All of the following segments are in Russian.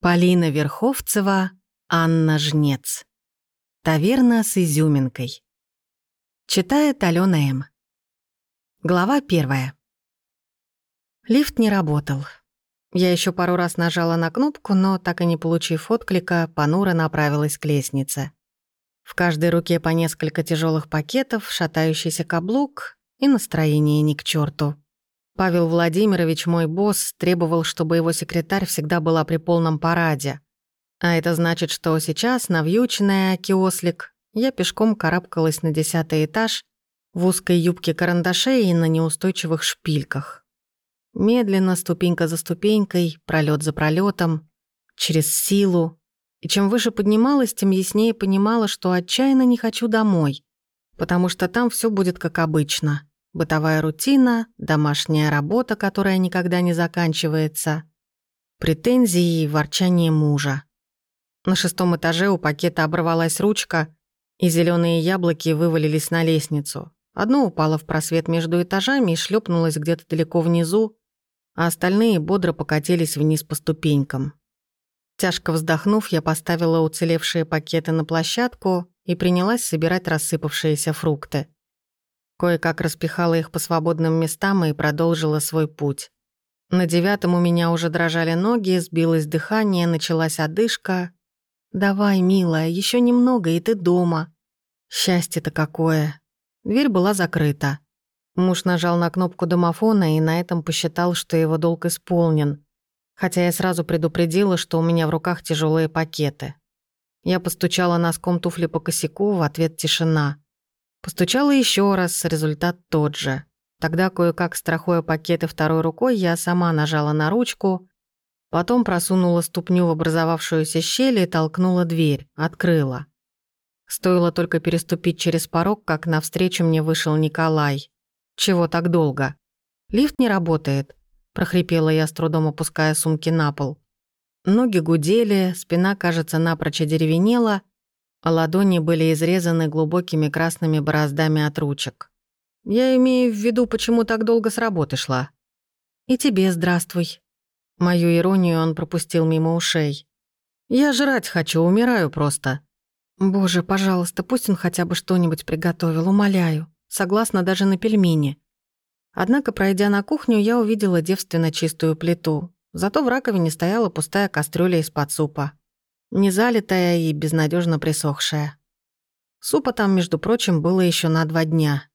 Полина Верховцева, Анна Жнец. Таверна с изюминкой. Читает Алена М. Глава первая. Лифт не работал. Я еще пару раз нажала на кнопку, но, так и не получив отклика, понуро направилась к лестнице. В каждой руке по несколько тяжелых пакетов, шатающийся каблук и настроение ни к черту. Павел Владимирович, мой босс, требовал, чтобы его секретарь всегда была при полном параде. А это значит, что сейчас, навьюченная киослик, я пешком карабкалась на десятый этаж в узкой юбке карандашей и на неустойчивых шпильках. Медленно, ступенька за ступенькой, пролет за пролетом, через силу. И чем выше поднималась, тем яснее понимала, что отчаянно не хочу домой, потому что там все будет как обычно. Бытовая рутина, домашняя работа, которая никогда не заканчивается, претензии и ворчание мужа. На шестом этаже у пакета оборвалась ручка, и зеленые яблоки вывалились на лестницу. Одно упало в просвет между этажами и шлепнулось где-то далеко внизу, а остальные бодро покатились вниз по ступенькам. Тяжко вздохнув, я поставила уцелевшие пакеты на площадку и принялась собирать рассыпавшиеся фрукты. Кое-как распихала их по свободным местам и продолжила свой путь. На девятом у меня уже дрожали ноги, сбилось дыхание, началась одышка. «Давай, милая, еще немного, и ты дома». Счастье-то какое. Дверь была закрыта. Муж нажал на кнопку домофона и на этом посчитал, что его долг исполнен. Хотя я сразу предупредила, что у меня в руках тяжелые пакеты. Я постучала носком туфли по косяку, в ответ тишина. Постучала еще раз, результат тот же. Тогда, кое-как страхуя пакеты второй рукой, я сама нажала на ручку, потом просунула ступню в образовавшуюся щель и толкнула дверь, открыла. Стоило только переступить через порог, как навстречу мне вышел Николай. «Чего так долго?» «Лифт не работает», – прохрипела я, с трудом опуская сумки на пол. Ноги гудели, спина, кажется, напрочь одеревенела – а ладони были изрезаны глубокими красными бороздами от ручек. «Я имею в виду, почему так долго с работы шла». «И тебе здравствуй». Мою иронию он пропустил мимо ушей. «Я жрать хочу, умираю просто». «Боже, пожалуйста, пусть он хотя бы что-нибудь приготовил, умоляю. Согласна даже на пельмени». Однако, пройдя на кухню, я увидела девственно чистую плиту. Зато в раковине стояла пустая кастрюля из-под супа незалитая и безнадежно присохшая. Супа там, между прочим, было еще на два дня.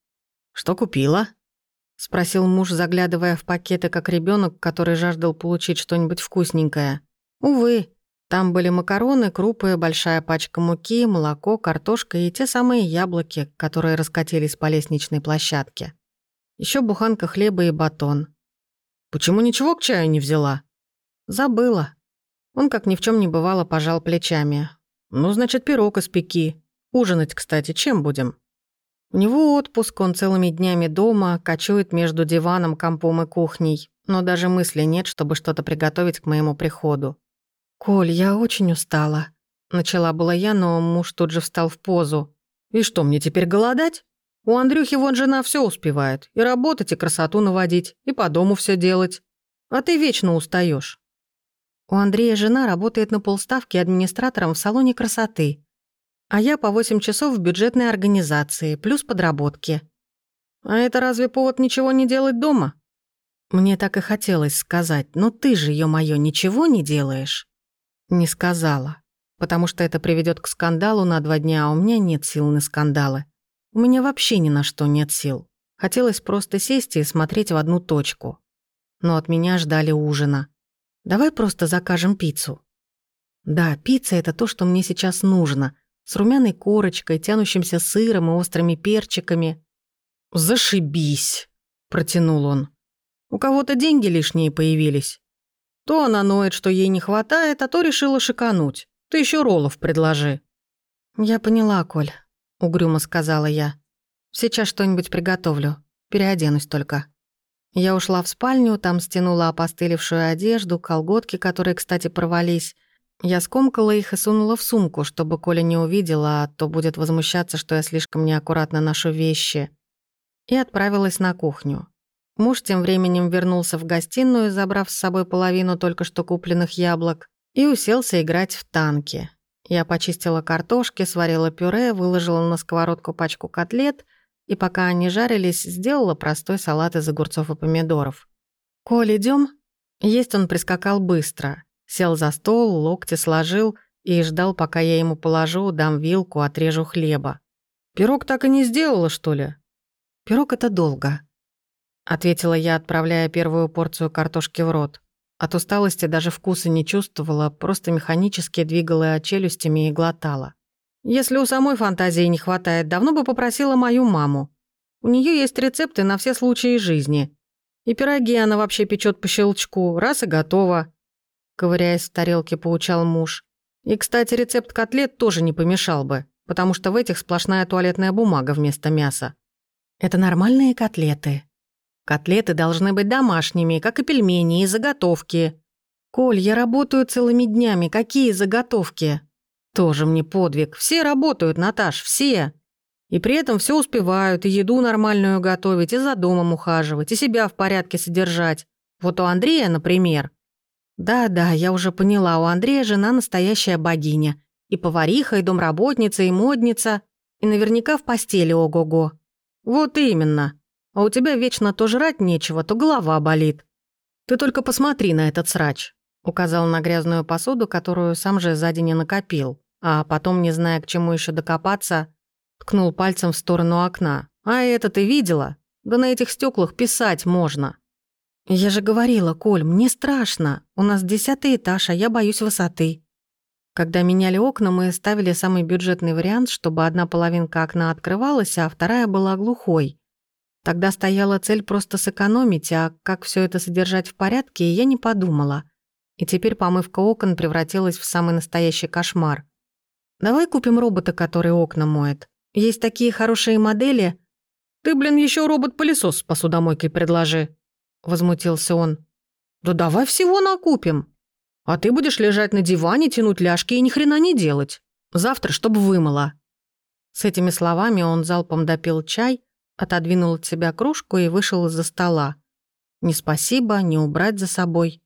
«Что купила?» — спросил муж, заглядывая в пакеты, как ребенок, который жаждал получить что-нибудь вкусненькое. Увы, там были макароны, крупы, большая пачка муки, молоко, картошка и те самые яблоки, которые раскатились по лестничной площадке. Еще буханка хлеба и батон. «Почему ничего к чаю не взяла?» «Забыла», он, как ни в чем не бывало, пожал плечами. «Ну, значит, пирог испеки. Ужинать, кстати, чем будем?» У него отпуск, он целыми днями дома, кочует между диваном, компом и кухней. Но даже мысли нет, чтобы что-то приготовить к моему приходу. «Коль, я очень устала». Начала была я, но муж тут же встал в позу. «И что, мне теперь голодать? У Андрюхи вон жена все успевает. И работать, и красоту наводить, и по дому все делать. А ты вечно устаешь. У Андрея жена работает на полставки администратором в салоне красоты, а я по 8 часов в бюджетной организации, плюс подработки. А это разве повод ничего не делать дома? Мне так и хотелось сказать, но ты же, ё-моё, ничего не делаешь. Не сказала, потому что это приведет к скандалу на два дня, а у меня нет сил на скандалы. У меня вообще ни на что нет сил. Хотелось просто сесть и смотреть в одну точку. Но от меня ждали ужина. Давай просто закажем пиццу». Да, пицца — это то, что мне сейчас нужно. С румяной корочкой, тянущимся сыром и острыми перчиками. «Зашибись!» — протянул он. «У кого-то деньги лишние появились. То она ноет, что ей не хватает, а то решила шикануть. Ты еще роллов предложи». «Я поняла, Коль», — угрюмо сказала я. «Сейчас что-нибудь приготовлю. Переоденусь только». Я ушла в спальню, там стянула опостылевшую одежду, колготки, которые, кстати, порвались. Я скомкала их и сунула в сумку, чтобы Коля не увидела, а то будет возмущаться, что я слишком неаккуратно ношу вещи. И отправилась на кухню. Муж тем временем вернулся в гостиную, забрав с собой половину только что купленных яблок. и уселся играть в танки. Я почистила картошки, сварила пюре, выложила на сковородку пачку котлет и пока они жарились, сделала простой салат из огурцов и помидоров. «Коль, идем? Есть он прискакал быстро. Сел за стол, локти сложил и ждал, пока я ему положу, дам вилку, отрежу хлеба. «Пирог так и не сделала, что ли?» «Пирог — это долго», — ответила я, отправляя первую порцию картошки в рот. От усталости даже вкуса не чувствовала, просто механически двигала челюстями и глотала. Если у самой фантазии не хватает, давно бы попросила мою маму. У нее есть рецепты на все случаи жизни. И пироги она вообще печет по щелчку, раз и готово. Ковыряясь в тарелке, поучал муж. И, кстати, рецепт котлет тоже не помешал бы, потому что в этих сплошная туалетная бумага вместо мяса. Это нормальные котлеты. Котлеты должны быть домашними, как и пельмени и заготовки. Коль, я работаю целыми днями, какие заготовки? Тоже мне подвиг. Все работают, Наташ, все. И при этом все успевают, и еду нормальную готовить, и за домом ухаживать, и себя в порядке содержать. Вот у Андрея, например. Да-да, я уже поняла, у Андрея жена настоящая богиня. И повариха, и домработница, и модница. И наверняка в постели ого-го. Вот именно. А у тебя вечно то жрать нечего, то голова болит. Ты только посмотри на этот срач. Указал на грязную посуду, которую сам же сзади не накопил. А потом, не зная, к чему еще докопаться, ткнул пальцем в сторону окна. «А это ты видела? Да на этих стеклах писать можно». «Я же говорила, Коль, мне страшно. У нас десятый этаж, а я боюсь высоты». Когда меняли окна, мы ставили самый бюджетный вариант, чтобы одна половинка окна открывалась, а вторая была глухой. Тогда стояла цель просто сэкономить, а как все это содержать в порядке, я не подумала. И теперь помывка окон превратилась в самый настоящий кошмар. Давай купим робота, который окна моет. Есть такие хорошие модели. Ты, блин, еще робот-пылесос с посудомойкой предложи. Возмутился он. Да давай всего накупим. А ты будешь лежать на диване, тянуть ляжки и ни хрена не делать. Завтра, чтобы вымыла. С этими словами он залпом допил чай, отодвинул от себя кружку и вышел из-за стола. Ни спасибо, ни убрать за собой.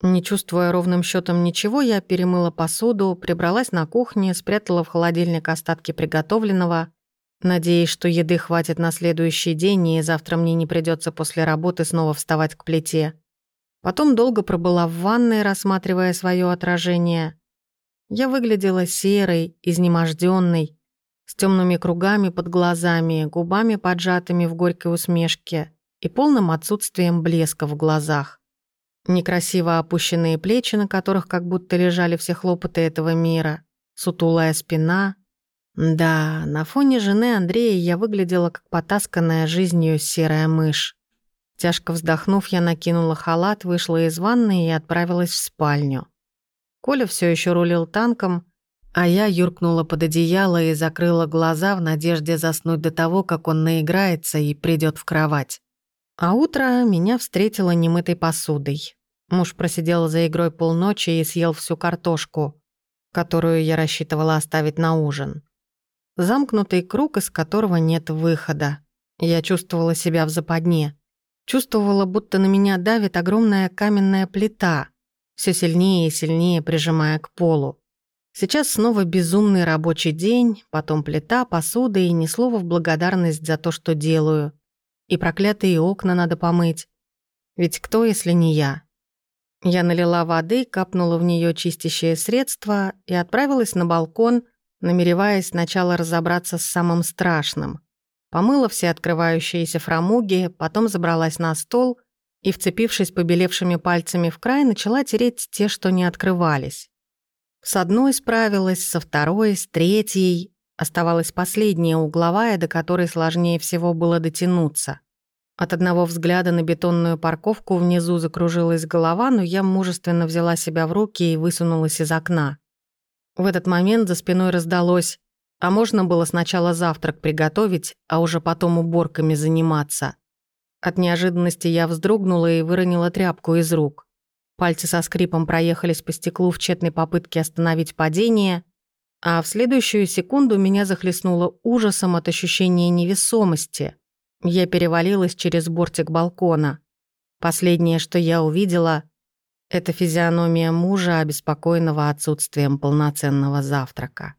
Не чувствуя ровным счетом ничего, я перемыла посуду, прибралась на кухне, спрятала в холодильник остатки приготовленного, надеясь, что еды хватит на следующий день, и завтра мне не придется после работы снова вставать к плите. Потом долго пробыла в ванной, рассматривая свое отражение. Я выглядела серой, изнеможденной, с темными кругами под глазами, губами поджатыми в горькой усмешке и полным отсутствием блеска в глазах. Некрасиво опущенные плечи, на которых как будто лежали все хлопоты этого мира. Сутулая спина. Да, на фоне жены Андрея я выглядела как потасканная жизнью серая мышь. Тяжко вздохнув, я накинула халат, вышла из ванны и отправилась в спальню. Коля все еще рулил танком, а я юркнула под одеяло и закрыла глаза в надежде заснуть до того, как он наиграется и придет в кровать. А утро меня встретило немытой посудой. Муж просидел за игрой полночи и съел всю картошку, которую я рассчитывала оставить на ужин. Замкнутый круг, из которого нет выхода. Я чувствовала себя в западне. Чувствовала, будто на меня давит огромная каменная плита, все сильнее и сильнее прижимая к полу. Сейчас снова безумный рабочий день, потом плита, посуда и ни слова в благодарность за то, что делаю. И проклятые окна надо помыть. Ведь кто, если не я? Я налила воды, капнула в нее чистящее средство и отправилась на балкон, намереваясь сначала разобраться с самым страшным. Помыла все открывающиеся фрамуги, потом забралась на стол и, вцепившись побелевшими пальцами в край, начала тереть те, что не открывались. С одной справилась, со второй, с третьей. Оставалась последняя угловая, до которой сложнее всего было дотянуться. От одного взгляда на бетонную парковку внизу закружилась голова, но я мужественно взяла себя в руки и высунулась из окна. В этот момент за спиной раздалось «А можно было сначала завтрак приготовить, а уже потом уборками заниматься?» От неожиданности я вздрогнула и выронила тряпку из рук. Пальцы со скрипом проехались по стеклу в тщетной попытке остановить падение, а в следующую секунду меня захлестнуло ужасом от ощущения невесомости – я перевалилась через бортик балкона. Последнее, что я увидела Это физиономия мужа, обеспокоенного отсутствием полноценного завтрака.